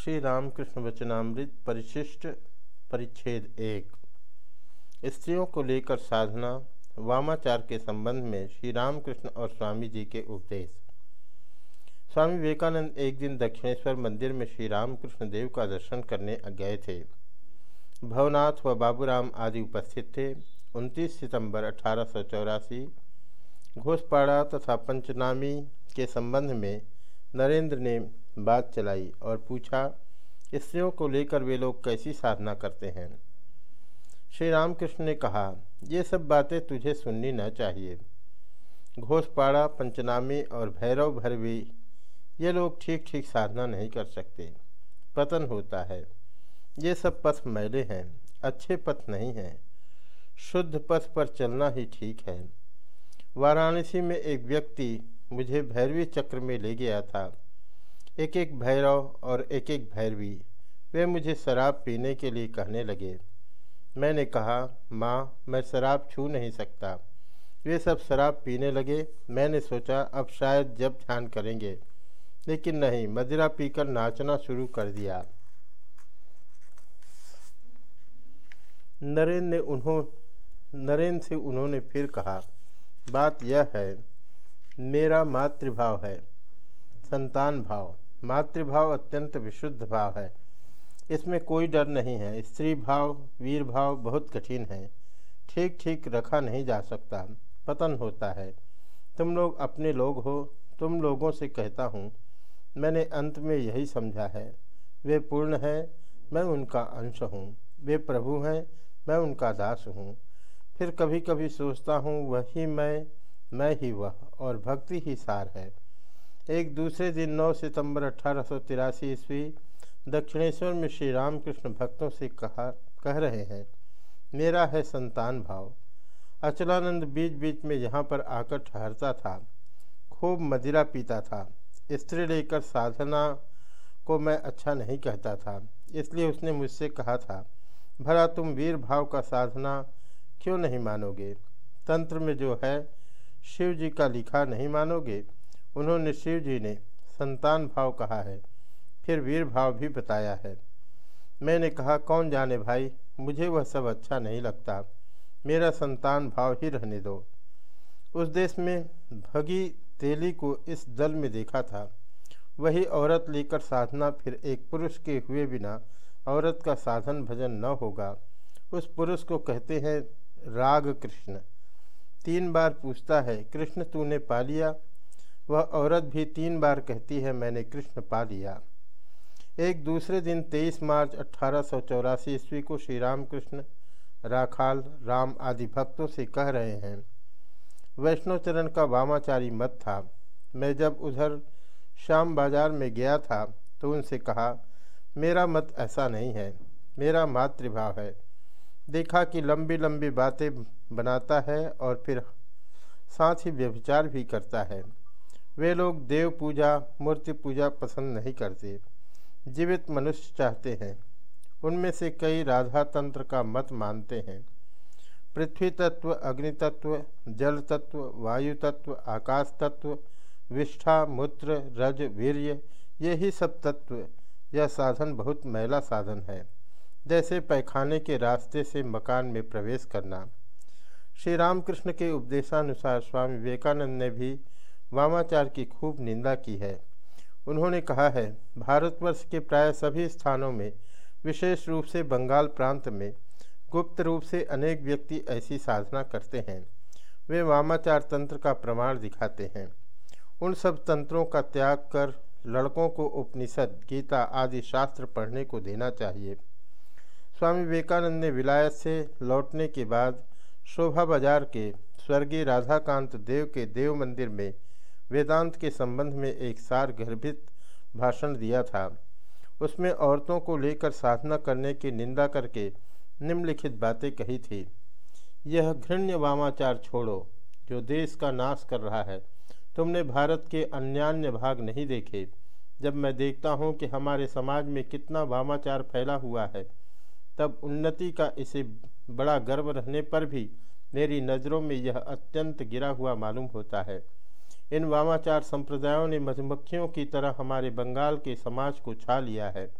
श्री रामकृष्ण वचनामृत परिशिष्ट परिच्छेद एक। स्त्रियों को लेकर साधना, वामाचार के संबंध में श्री रामकृष्ण और स्वामी जी के उपदेश। स्वामी विवेकानंद एक दिन दक्षिणेश्वर मंदिर में श्री रामकृष्ण देव का दर्शन करने गए थे। भवनाथ व बाबूराम आदि उपस्थित थे। 29 सितंबर अठारह सौ चौरासी, घोषपाड़ा तथा पंचनामी के संबंध में नरेंद्र ने बात चलाई और पूछा, स्त्रियों को लेकर वे लोग कैसी साधना करते हैं? श्री रामकृष्ण ने कहा, ये सब बातें तुझे सुननी न चाहिए। घोषपाड़ा, पंचनामी और भैरव भरवी ये लोग ठीक ठीक साधना नहीं कर सकते। पतन होता है। ये सब पथ मैले हैं, अच्छे पथ नहीं हैं। शुद्ध पथ पर चलना ही ठीक है। वाराणसी में एक व्यक्ति मुझे भैरवी चक्र में ले गया था। एक एक भैरव और एक एक भैरवी, वे मुझे शराब पीने के लिए कहने लगे। मैंने कहा, माँ, मैं शराब छू नहीं सकता। वे सब शराब पीने लगे। मैंने सोचा, अब शायद जब ध्यान करेंगे। लेकिन नहीं, मदिरा पीकर नाचना शुरू कर दिया। नरेंद्र ने उन्हों नरेंद्र से उन्होंने फिर कहा, बात यह है, मेरा मातृभाव है, संतान भाव। मातृभाव अत्यंत विशुद्ध भाव है। इसमें कोई डर नहीं है। स्त्री भाव, वीर भाव बहुत कठिन है। ठीक ठीक रखा नहीं जा सकता। पतन होता है। तुम लोग अपने लोग हो। तुम लोगों से कहता हूँ, मैंने अंत में यही समझा है। वे पूर्ण हैं, मैं उनका अंश हूँ। वे प्रभु हैं, मैं उनका दास हूँ। फिर कभी कभी सोचता हूँ, वही मैं मैं ही वह और भक्ति ही सार है। एक दूसरे दिन 9 सितंबर अठारह सौ तिरासी ईस्वी, दक्षिणेश्वर में श्री रामकृष्ण भक्तों से कहा, कह रहे हैं, मेरा है संतान भाव। अचलानंद बीच बीच में यहाँ पर आकर ठहरता था, खूब मदिरा पीता था। स्त्री लेकर साधना को मैं अच्छा नहीं कहता था, इसलिए उसने मुझसे कहा था, भला तुम वीर भाव का साधना क्यों नहीं मानोगे? तंत्र में जो है, शिव जी का लिखा नहीं मानोगे? उन्होंने शिव जी ने संतान भाव कहा है, फिर वीर भाव भी बताया है। मैंने कहा, कौन जाने भाई, मुझे वह सब अच्छा नहीं लगता। मेरा संतान भाव ही रहने दो। उस देश में भगी तेली को इस दल में देखा था। वही औरत लेकर साधना, फिर एक पुरुष के हुए बिना औरत का साधन भजन न होगा। उस पुरुष को कहते हैं, राग कृष्ण। तीन बार पूछता है, कृष्ण, तूने पा लिया? वह औरत भी तीन बार कहती है, मैंने कृष्ण पा लिया। एक दूसरे दिन 23 मार्च अठारह सौ चौरासी ईस्वी को श्री राम कृष्ण राखाल, राम आदि भक्तों से कह रहे हैं वैष्णोचरण का वामाचारी मत था। मैं जब उधर शाम बाज़ार में गया था तो उनसे कहा, मेरा मत ऐसा नहीं है। मेरा मातृभाव है। देखा कि लंबी लंबी बातें बनाता है और फिर साथ ही व्यभिचार भी करता है। वे लोग देव पूजा, मूर्ति पूजा पसंद नहीं करते। जीवित मनुष्य चाहते हैं। उनमें से कई राधा तंत्र का मत मानते हैं। पृथ्वी तत्व, अग्नि तत्व, जल तत्व, वायु तत्व, आकाश तत्व, विष्ठा, मूत्र, रज, वीर्य, ये ही सब तत्व यह साधन बहुत मैला साधन है। जैसे पैखाने के रास्ते से मकान में प्रवेश करना। श्री रामकृष्ण के उपदेशानुसार स्वामी विवेकानंद ने भी वामाचार की खूब निंदा की है। उन्होंने कहा है, भारतवर्ष के प्राय सभी स्थानों में, विशेष रूप से बंगाल प्रांत में, गुप्त रूप से अनेक व्यक्ति ऐसी साधना करते हैं। वे वामाचार तंत्र का प्रमाण दिखाते हैं। उन सब तंत्रों का त्याग कर, लड़कों को उपनिषद, गीता आदि शास्त्र पढ़ने को देना चाहिए। स्वामी विवेकानंद ने विलायत से लौटने के बाद शोभा बाज़ार के स्वर्गीय राधाकांत देव के देव मंदिर में वेदांत के संबंध में एक सार गर्भित भाषण दिया था। उसमें औरतों को लेकर साधना करने की निंदा करके निम्नलिखित बातें कही थी। यह घृण्य वामाचार छोड़ो, जो देश का नाश कर रहा है। तुमने भारत के अन्यान्य भाग नहीं देखे। जब मैं देखता हूँ कि हमारे समाज में कितना वामाचार फैला हुआ है, तब उन्नति का इसे बड़ा गर्व रहने पर भी मेरी नज़रों में यह अत्यंत गिरा हुआ मालूम होता है। इन वामाचार संप्रदायों ने मधुमक्खियों की तरह हमारे बंगाल के समाज को छा लिया है।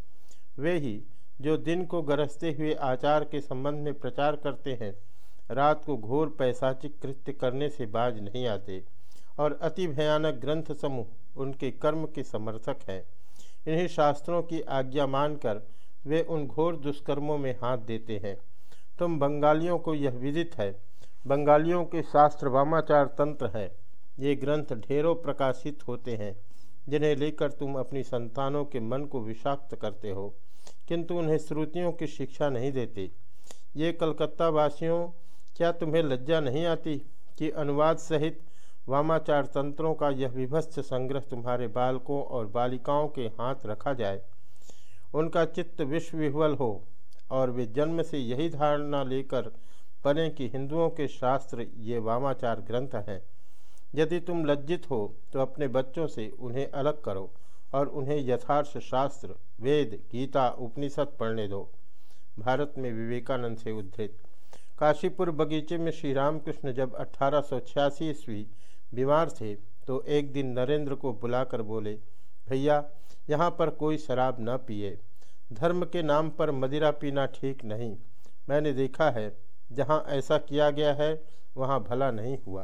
वे ही, जो दिन को गरजते हुए आचार के संबंध में प्रचार करते हैं, रात को घोर पैसाचिक कृत्य करने से बाज नहीं आते, और अति भयानक ग्रंथ समूह उनके कर्म के समर्थक हैं। इन्हीं शास्त्रों की आज्ञा मानकर वे उन घोर दुष्कर्मों में हाथ देते हैं। तुम बंगालियों को यह विदित है, बंगालियों के शास्त्र वामाचार तंत्र है। ये ग्रंथ ढेरों प्रकाशित होते हैं, जिन्हें लेकर तुम अपनी संतानों के मन को विषाक्त करते हो, किंतु उन्हें श्रुतियों की शिक्षा नहीं देते। ये कलकत्ता वासियों क्या तुम्हें लज्जा नहीं आती कि अनुवाद सहित वामाचार तंत्रों का यह विभत्स संग्रह तुम्हारे बालकों और बालिकाओं के हाथ रखा जाए? उनका चित्त विश्व विह्वल हो, और वे जन्म से यही धारणा लेकर पने कि हिंदुओं के शास्त्र ये वामाचार ग्रंथ हैं। यदि तुम लज्जित हो तो अपने बच्चों से उन्हें अलग करो और उन्हें यथार्थ शास्त्र, वेद, गीता, उपनिषद पढ़ने दो। भारत में विवेकानंद से उद्धृत। काशीपुर बगीचे में श्री रामकृष्ण जब अठारह ईस्वी बीमार थे तो एक दिन नरेंद्र को बुलाकर बोले, भैया, यहाँ पर कोई शराब न पिए। धर्म के नाम पर मदिरा पीना ठीक नहीं। मैंने देखा है, जहाँ ऐसा किया गया है, वहाँ भला नहीं हुआ।